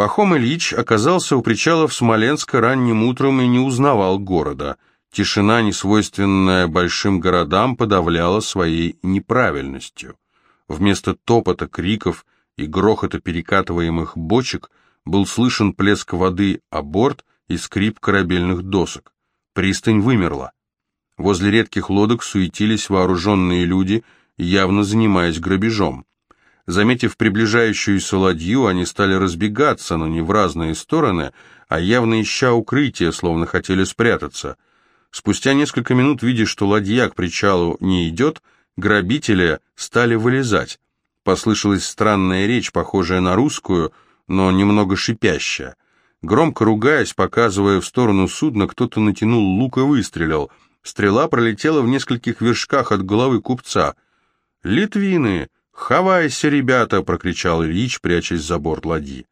Пахом Ильич оказался у причалов Смоленска ранним утром и не узнавал города. Тишина, несвойственная большим городам, подавляла своей неправильностью. Вместо топота, криков и грохота перекатываемых бочек был слышен плеск воды о борт и скрип корабельных досок. Пристань вымерла. Возле редких лодок суетились вооруженные люди, явно занимаясь грабежом. Заметив приближающуюся ладью, они стали разбегаться, но не в разные стороны, а явно ища укрытие, словно хотели спрятаться. Спустя несколько минут, видя, что ладья к причалу не идет, грабители стали вылезать. Послышалась странная речь, похожая на русскую, но немного шипящая. Громко ругаясь, показывая в сторону судна, кто-то натянул лук и выстрелил — Стрела пролетела в нескольких вершках от головы купца. «Литвины! Хавайся, ребята!» — прокричал Ильич, прячась за борт ладьи.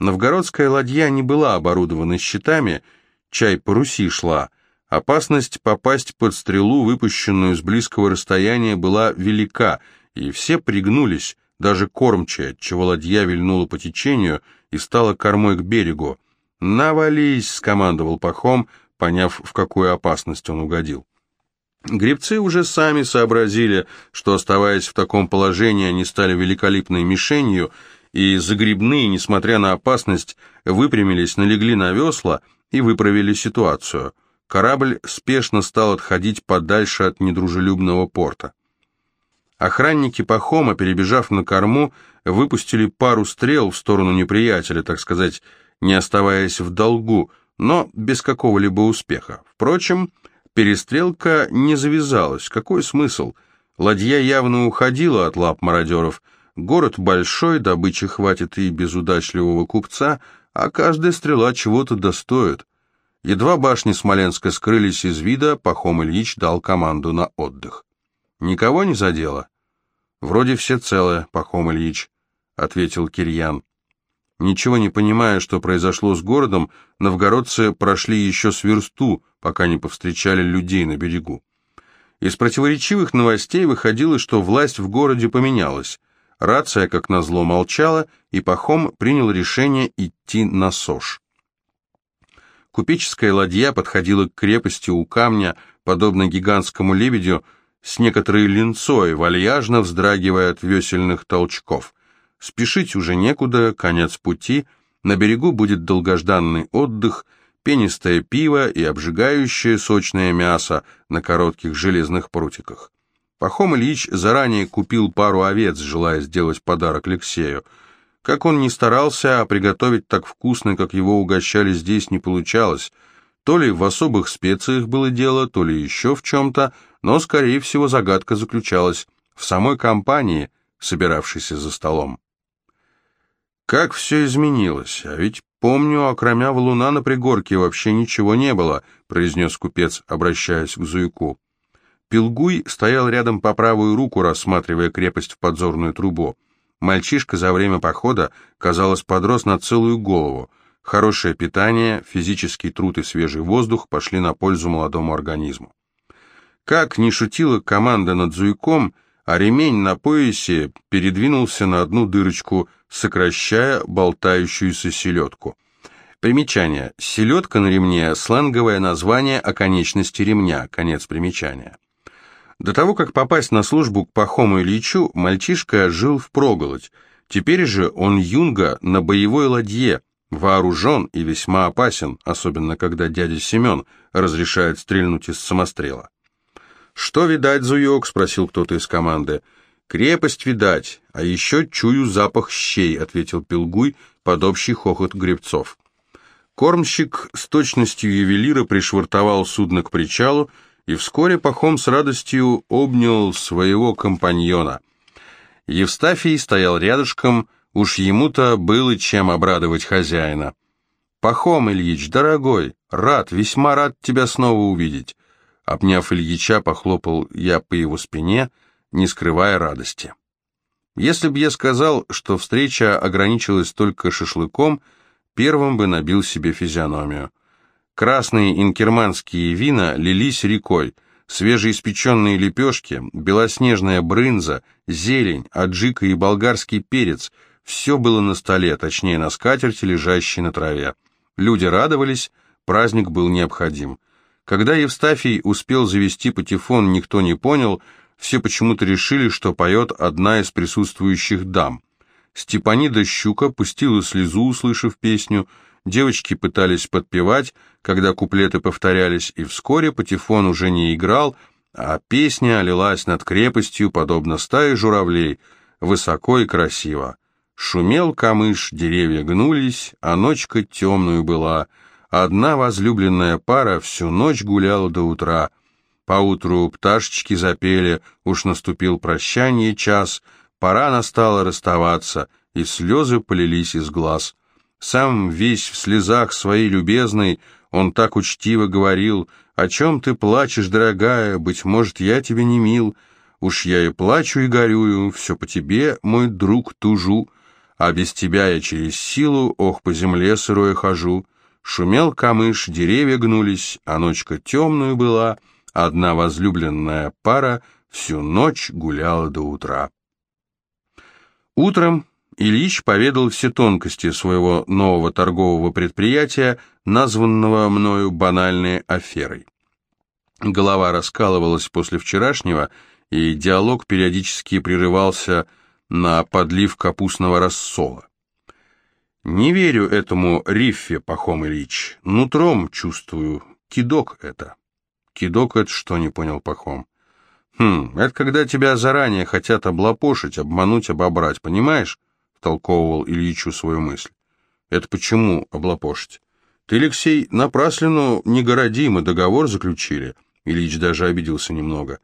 Новгородская ладья не была оборудована щитами, чай по Руси шла. Опасность попасть под стрелу, выпущенную с близкого расстояния, была велика, и все пригнулись, даже кормчая, отчего ладья вильнула по течению и стала кормой к берегу. «Навались!» — скомандовал Пахом, поняв, в какую опасность он угодил. Гребцы уже сами сообразили, что, оставаясь в таком положении, они стали великолепной мишенью, и загребные, несмотря на опасность, выпрямились, налегли на весла и выправили ситуацию. Корабль спешно стал отходить подальше от недружелюбного порта. Охранники Пахома, перебежав на корму, выпустили пару стрел в сторону неприятеля, так сказать, не оставаясь в долгу, но без какого-либо успеха. Впрочем, перестрелка не завязалась. Какой смысл? Ладья явно уходила от лап мародеров. Город большой, добычи хватит и без удачливого купца, а каждая стрела чего-то достоит. Едва башни Смоленска скрылись из вида, Пахом Ильич дал команду на отдых. «Никого не задело?» «Вроде все целы, Пахом Ильич», — ответил Кирьян. Ничего не понимая, что произошло с городом, новгородцы прошли еще с версту, пока не повстречали людей на берегу. Из противоречивых новостей выходило, что власть в городе поменялась. Рация, как назло, молчала, и Пахом принял решение идти на Сош. Купеческая ладья подходила к крепости у камня, подобно гигантскому лебедю, с некоторой линцой, вальяжно вздрагивая от весельных толчков. Спешить уже некуда, конец пути, на берегу будет долгожданный отдых, пенистое пиво и обжигающее сочное мясо на коротких железных прутиках. Пахом Ильич заранее купил пару овец, желая сделать подарок Алексею. Как он ни старался, а приготовить так вкусно, как его угощали здесь, не получалось. То ли в особых специях было дело, то ли еще в чем-то, но, скорее всего, загадка заключалась в самой компании, собиравшейся за столом. Как все изменилось, а ведь помню, окромя валуна на пригорке вообще ничего не было, произнес купец, обращаясь к Зуйку. Пилгуй стоял рядом по правую руку, рассматривая крепость в подзорную трубу. Мальчишка за время похода, казалось, подрос на целую голову. Хорошее питание, физический труд и свежий воздух пошли на пользу молодому организму. Как ни шутила команда над Зуйком, а ремень на поясе передвинулся на одну дырочку, сокращая болтающуюся селедку. Примечание. Селедка на ремне – сленговое название оконечности ремня, конец примечания. До того, как попасть на службу к Пахому Ильичу, мальчишка жил в проголодь. Теперь же он юнга на боевой ладье, вооружен и весьма опасен, особенно когда дядя Семен разрешает стрельнуть из самострела. «Что видать, Зуёк?» — спросил кто-то из команды. «Крепость видать, а еще чую запах щей», — ответил Пилгуй под общий хохот гребцов. Кормщик с точностью ювелира пришвартовал судно к причалу, и вскоре Пахом с радостью обнял своего компаньона. Евстафий стоял рядышком, уж ему-то было чем обрадовать хозяина. «Пахом, Ильич, дорогой, рад, весьма рад тебя снова увидеть. Обняв Ильича, похлопал я по его спине, не скрывая радости. Если бы я сказал, что встреча ограничилась только шашлыком, первым бы набил себе физиономию. Красные инкерманские вина лились рекой, свежеиспеченные лепешки, белоснежная брынза, зелень, аджика и болгарский перец — Все было на столе, точнее на скатерти, лежащей на траве. Люди радовались, праздник был необходим. Когда Евстафий успел завести патефон, никто не понял, все почему-то решили, что поет одна из присутствующих дам. Степанида Щука пустила слезу, услышав песню, девочки пытались подпевать, когда куплеты повторялись, и вскоре патефон уже не играл, а песня лилась над крепостью, подобно стае журавлей, высоко и красиво. Шумел камыш, деревья гнулись, а ночка темную была. Одна возлюбленная пара всю ночь гуляла до утра. Поутру пташечки запели, уж наступил прощание час, пора настало расставаться, и слезы полились из глаз. Сам весь в слезах своей любезной, он так учтиво говорил, «О чем ты плачешь, дорогая? Быть может, я тебе не мил. Уж я и плачу, и горюю, все по тебе, мой друг, тужу, а без тебя я через силу, ох, по земле сырое хожу». Шумел камыш, деревья гнулись, а ночка темную была, одна возлюбленная пара всю ночь гуляла до утра. Утром Ильич поведал все тонкости своего нового торгового предприятия, названного мною банальной аферой. Голова раскалывалась после вчерашнего, и диалог периодически прерывался на подлив капустного рассола. Не верю этому риффе, Пахом Ильич. Нутром чувствую. Кидок это. Кидок это что, не понял Пахом? Хм, это когда тебя заранее хотят облапошить, обмануть, обобрать, понимаешь? втолковывал Ильичу свою мысль. «Это почему облапошить? Ты, Алексей, напраслину не городи, мы договор заключили». Ильич даже обиделся немного.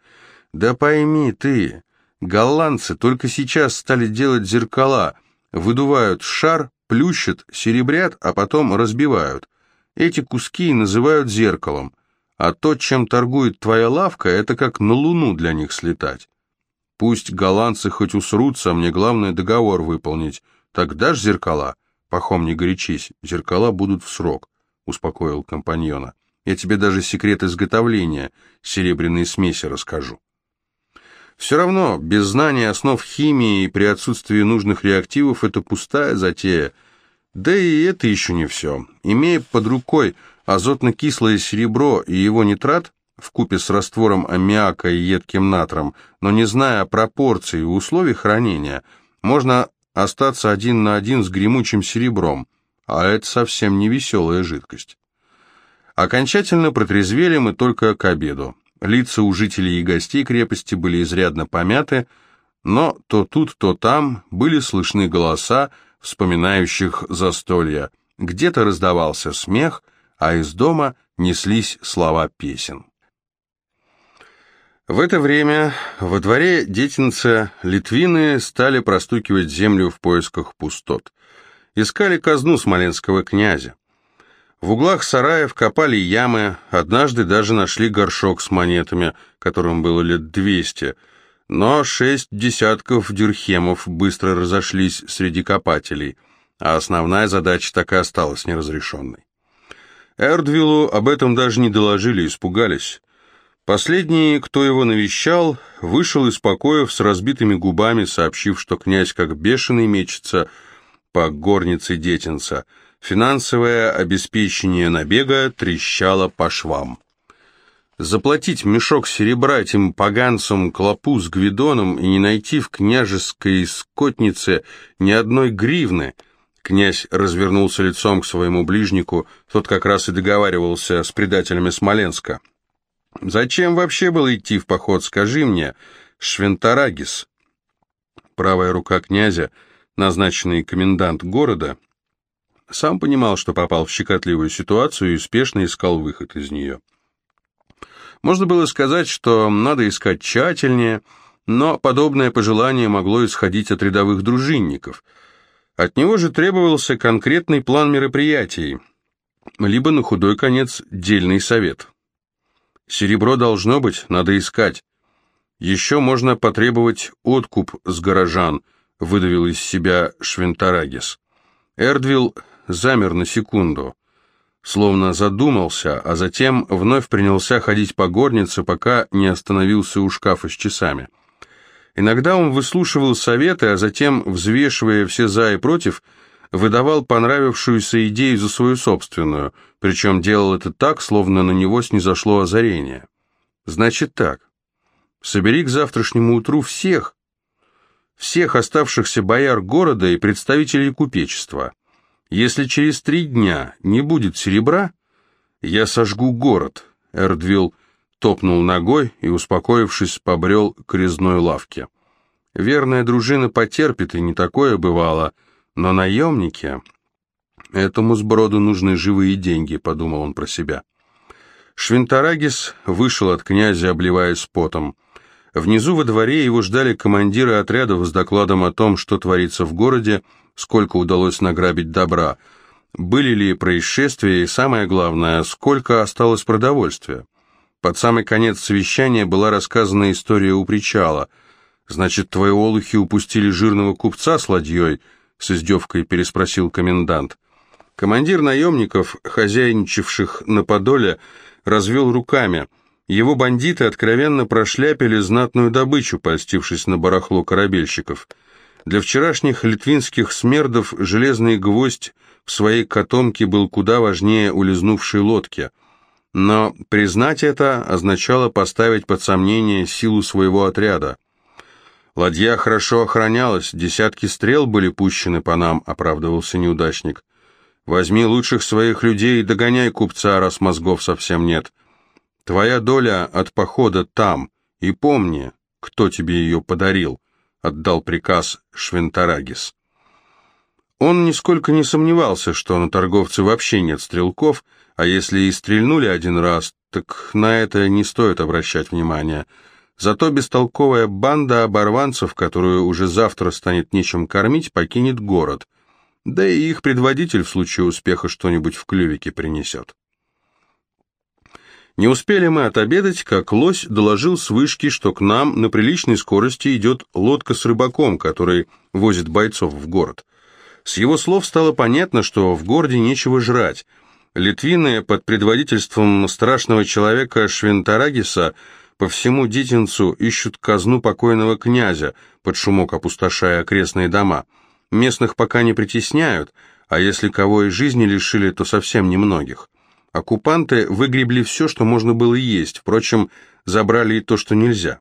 «Да пойми ты, голландцы только сейчас стали делать зеркала, выдувают шар, плющат, серебрят, а потом разбивают. Эти куски называют зеркалом, а то, чем торгует твоя лавка, это как на луну для них слетать. Пусть голландцы хоть усрутся, а мне главное договор выполнить. Так дашь зеркала? Пахом, не горячись, зеркала будут в срок, успокоил компаньона. Я тебе даже секрет изготовления серебряной смеси расскажу. Все равно, без знания основ химии и при отсутствии нужных реактивов это пустая затея. Да и это еще не все. Имея под рукой азотно-кислое серебро и его нитрат, в купе с раствором аммиака и едким натром, но не зная пропорций и условий хранения, можно остаться один на один с гремучим серебром, а это совсем не веселая жидкость. Окончательно протрезвели мы только к обеду. Лица у жителей и гостей крепости были изрядно помяты, но то тут, то там были слышны голоса, вспоминающих застолья. Где-то раздавался смех, а из дома неслись слова песен. В это время во дворе детинца Литвины стали простукивать землю в поисках пустот. Искали казну смоленского князя. В углах сараев копали ямы, однажды даже нашли горшок с монетами, которым было лет двести, но шесть десятков дюрхемов быстро разошлись среди копателей, а основная задача так и осталась неразрешенной. Эрдвиллу об этом даже не доложили, испугались. Последний, кто его навещал, вышел из покоев с разбитыми губами, сообщив, что князь как бешеный мечется по горнице детинца. Финансовое обеспечение набега трещало по швам. Заплатить мешок серебра этим поганцам клопу с гвидоном и не найти в княжеской скотнице ни одной гривны. Князь развернулся лицом к своему ближнику, тот как раз и договаривался с предателями Смоленска. Зачем вообще было идти в поход, скажи мне, Швентарагис? Правая рука князя, назначенный комендант города, сам понимал, что попал в щекотливую ситуацию и успешно искал выход из нее. Можно было сказать, что надо искать тщательнее, но подобное пожелание могло исходить от рядовых дружинников. От него же требовался конкретный план мероприятий, либо на худой конец дельный совет. Серебро должно быть, надо искать. Еще можно потребовать откуп с горожан, выдавил из себя Швентарагис. Эрдвилл замер на секунду, словно задумался, а затем вновь принялся ходить по горнице, пока не остановился у шкафа с часами. Иногда он выслушивал советы, а затем, взвешивая все «за» и «против», выдавал понравившуюся идею за свою собственную, причем делал это так, словно на него снизошло озарение. Значит так, собери к завтрашнему утру всех, всех оставшихся бояр города и представителей купечества. Если через три дня не будет серебра, я сожгу город. Эрдвилл топнул ногой и, успокоившись, побрел к резной лавке. Верная дружина потерпит, и не такое бывало, но наемники... Этому сброду нужны живые деньги, подумал он про себя. Швинтарагис вышел от князя, обливаясь потом. Внизу во дворе его ждали командиры отрядов с докладом о том, что творится в городе, сколько удалось награбить добра, были ли происшествия и, самое главное, сколько осталось продовольствия. Под самый конец совещания была рассказана история у причала. «Значит, твои олухи упустили жирного купца с ладьей?» — с издевкой переспросил комендант. Командир наемников, хозяйничавших на Подоле, развел руками. Его бандиты откровенно прошляпили знатную добычу, польстившись на барахло корабельщиков. Для вчерашних литвинских смердов железный гвоздь в своей котомке был куда важнее улизнувшей лодки — но признать это означало поставить под сомнение силу своего отряда. «Ладья хорошо охранялась, десятки стрел были пущены по нам», — оправдывался неудачник. «Возьми лучших своих людей и догоняй купца, раз мозгов совсем нет. Твоя доля от похода там, и помни, кто тебе ее подарил», — отдал приказ Швентарагис. Он нисколько не сомневался, что на торговце вообще нет стрелков, а если и стрельнули один раз, так на это не стоит обращать внимания. Зато бестолковая банда оборванцев, которую уже завтра станет нечем кормить, покинет город. Да и их предводитель в случае успеха что-нибудь в клювике принесет. Не успели мы отобедать, как лось доложил с вышки, что к нам на приличной скорости идет лодка с рыбаком, который возит бойцов в город. С его слов стало понятно, что в городе нечего жрать. Литвины под предводительством страшного человека Швентарагиса по всему Дитинцу ищут казну покойного князя, под шумок опустошая окрестные дома. Местных пока не притесняют, а если кого и жизни лишили, то совсем немногих. Оккупанты выгребли все, что можно было есть, впрочем, забрали и то, что нельзя.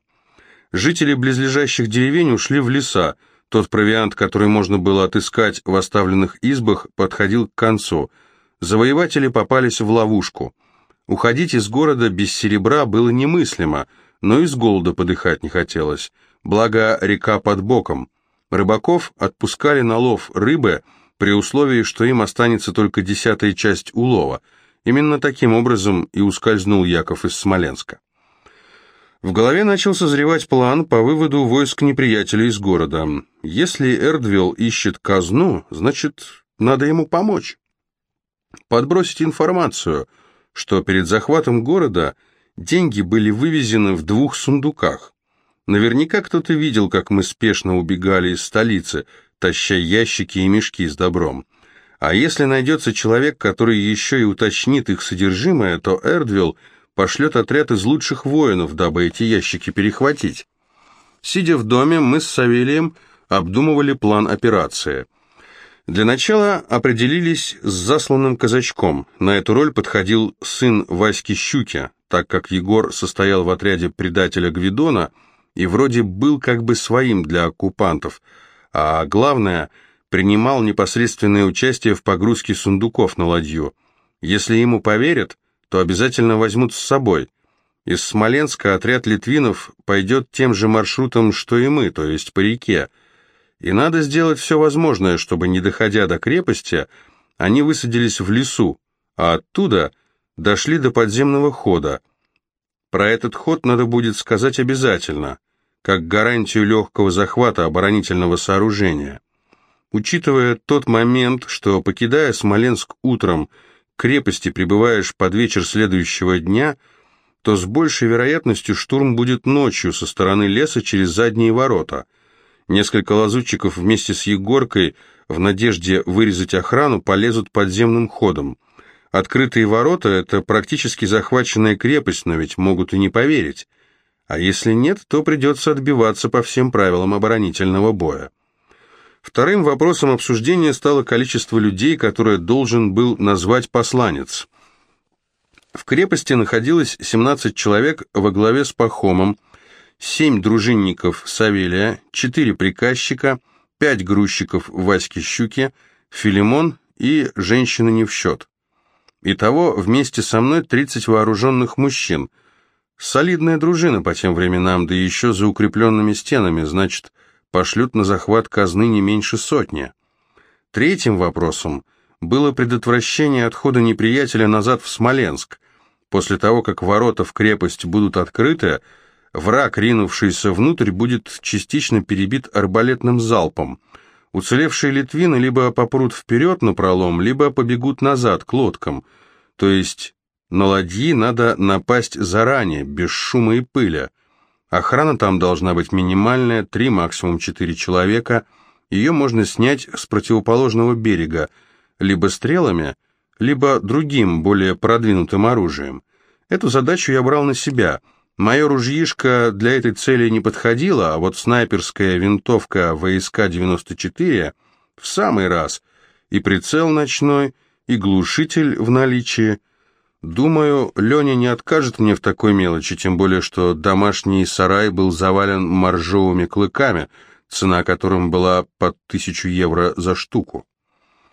Жители близлежащих деревень ушли в леса, тот провиант, который можно было отыскать в оставленных избах, подходил к концу. Завоеватели попались в ловушку. Уходить из города без серебра было немыслимо, но и с голода подыхать не хотелось. Благо, река под боком. Рыбаков отпускали на лов рыбы при условии, что им останется только десятая часть улова. Именно таким образом и ускользнул Яков из Смоленска. В голове начал созревать план по выводу войск неприятеля из города. Если Эрдвилл ищет казну, значит, надо ему помочь. Подбросить информацию, что перед захватом города деньги были вывезены в двух сундуках. Наверняка кто-то видел, как мы спешно убегали из столицы, таща ящики и мешки с добром. А если найдется человек, который еще и уточнит их содержимое, то Эрдвилл пошлет отряд из лучших воинов, дабы эти ящики перехватить. Сидя в доме, мы с Савелием обдумывали план операции. Для начала определились с засланным казачком. На эту роль подходил сын Васьки Щуки, так как Егор состоял в отряде предателя Гвидона и вроде был как бы своим для оккупантов, а главное, принимал непосредственное участие в погрузке сундуков на ладью. Если ему поверят, то обязательно возьмут с собой. Из Смоленска отряд литвинов пойдет тем же маршрутом, что и мы, то есть по реке. И надо сделать все возможное, чтобы, не доходя до крепости, они высадились в лесу, а оттуда дошли до подземного хода. Про этот ход надо будет сказать обязательно, как гарантию легкого захвата оборонительного сооружения. Учитывая тот момент, что, покидая Смоленск утром, крепости прибываешь под вечер следующего дня, то с большей вероятностью штурм будет ночью со стороны леса через задние ворота. Несколько лазутчиков вместе с Егоркой в надежде вырезать охрану полезут подземным ходом. Открытые ворота — это практически захваченная крепость, но ведь могут и не поверить. а если нет, то придется отбиваться по всем правилам оборонительного боя. Вторым вопросом обсуждения стало количество людей, которое должен был назвать посланец. В крепости находилось 17 человек во главе с Пахомом, 7 дружинников Савелия, 4 приказчика, 5 грузчиков Васьки Щуки, Филимон и женщины не в счет. Итого вместе со мной 30 вооруженных мужчин. Солидная дружина по тем временам, да еще за укрепленными стенами, значит, пошлют на захват казны не меньше сотни. Третьим вопросом было предотвращение отхода неприятеля назад в Смоленск. После того, как ворота в крепость будут открыты, враг, ринувшийся внутрь, будет частично перебит арбалетным залпом. Уцелевшие литвины либо попрут вперед на пролом, либо побегут назад к лодкам. То есть на ладьи надо напасть заранее, без шума и пыли. Охрана там должна быть минимальная, три, максимум четыре человека. Ее можно снять с противоположного берега, либо стрелами, либо другим, более продвинутым оружием. Эту задачу я брал на себя. Мое ружьишко для этой цели не подходило, а вот снайперская винтовка ВСК-94 в самый раз. И прицел ночной, и глушитель в наличии – Думаю, Леня не откажет мне в такой мелочи, тем более, что домашний сарай был завален моржовыми клыками, цена которым была под тысячу евро за штуку.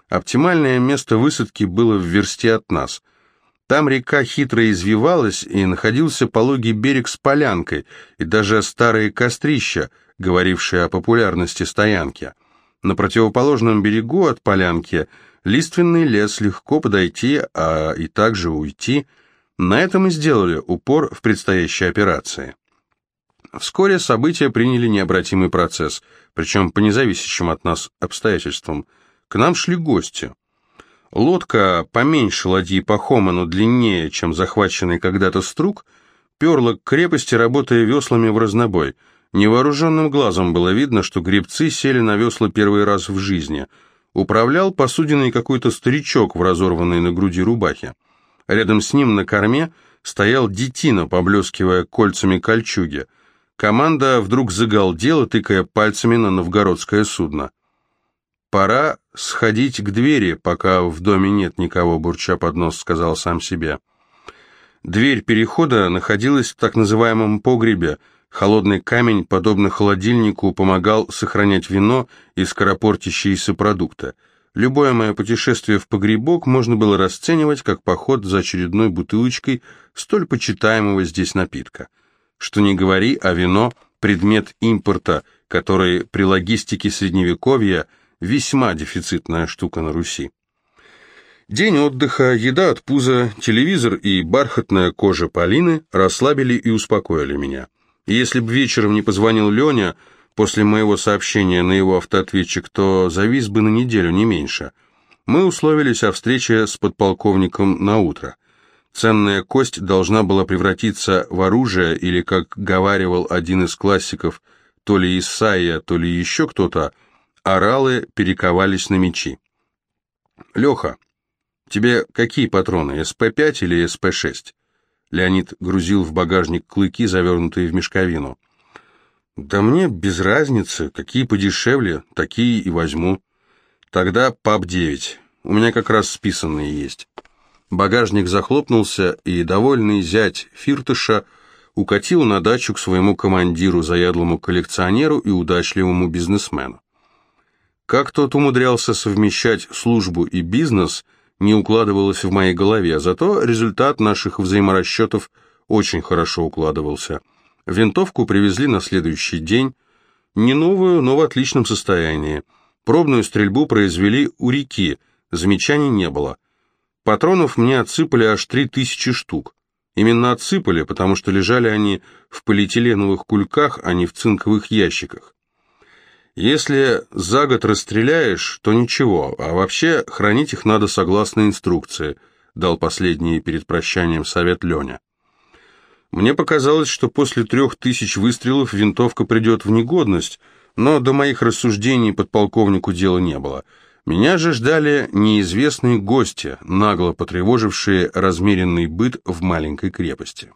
Оптимальное место высадки было в версте от нас. Там река хитро извивалась, и находился пологий берег с полянкой, и даже старые кострища, говорившие о популярности стоянки. На противоположном берегу от полянки – лиственный лес, легко подойти, а и также уйти. На этом и сделали упор в предстоящей операции. Вскоре события приняли необратимый процесс, причем по независящим от нас обстоятельствам. К нам шли гости. Лодка, поменьше ладьи Пахома, но длиннее, чем захваченный когда-то струк, перла к крепости, работая веслами в разнобой. Невооруженным глазом было видно, что гребцы сели на весла первый раз в жизни – Управлял посудиной какой-то старичок в разорванной на груди рубахе. Рядом с ним на корме стоял детина, поблескивая кольцами кольчуги. Команда вдруг загалдела, тыкая пальцами на новгородское судно. «Пора сходить к двери, пока в доме нет никого», — бурча под нос сказал сам себе. Дверь перехода находилась в так называемом погребе, Холодный камень, подобно холодильнику, помогал сохранять вино и скоропортящиеся продукты. Любое мое путешествие в погребок можно было расценивать как поход за очередной бутылочкой столь почитаемого здесь напитка. Что не говори, а вино – предмет импорта, который при логистике Средневековья весьма дефицитная штука на Руси. День отдыха, еда от пуза, телевизор и бархатная кожа Полины расслабили и успокоили меня. Если бы вечером не позвонил Леня после моего сообщения на его автоответчик, то завис бы на неделю, не меньше. Мы условились о встрече с подполковником на утро. Ценная кость должна была превратиться в оружие, или, как говаривал один из классиков, то ли Исаия, то ли еще кто-то, оралы перековались на мечи. «Леха, тебе какие патроны, СП-5 или СП-6?» Леонид грузил в багажник клыки, завернутые в мешковину. «Да мне без разницы, какие подешевле, такие и возьму. Тогда ПАП-9, у меня как раз списанные есть». Багажник захлопнулся, и довольный зять Фиртыша укатил на дачу к своему командиру, заядлому коллекционеру и удачливому бизнесмену. Как тот умудрялся совмещать службу и бизнес – не укладывалось в моей голове, зато результат наших взаиморасчетов очень хорошо укладывался. Винтовку привезли на следующий день, не новую, но в отличном состоянии. Пробную стрельбу произвели у реки, замечаний не было. Патронов мне отсыпали аж три тысячи штук. Именно отсыпали, потому что лежали они в полиэтиленовых кульках, а не в цинковых ящиках. Если за год расстреляешь, то ничего, а вообще хранить их надо согласно инструкции, дал последний перед прощанием совет Леня. Мне показалось, что после трех тысяч выстрелов винтовка придет в негодность, но до моих рассуждений подполковнику дела не было. Меня же ждали неизвестные гости, нагло потревожившие размеренный быт в маленькой крепости.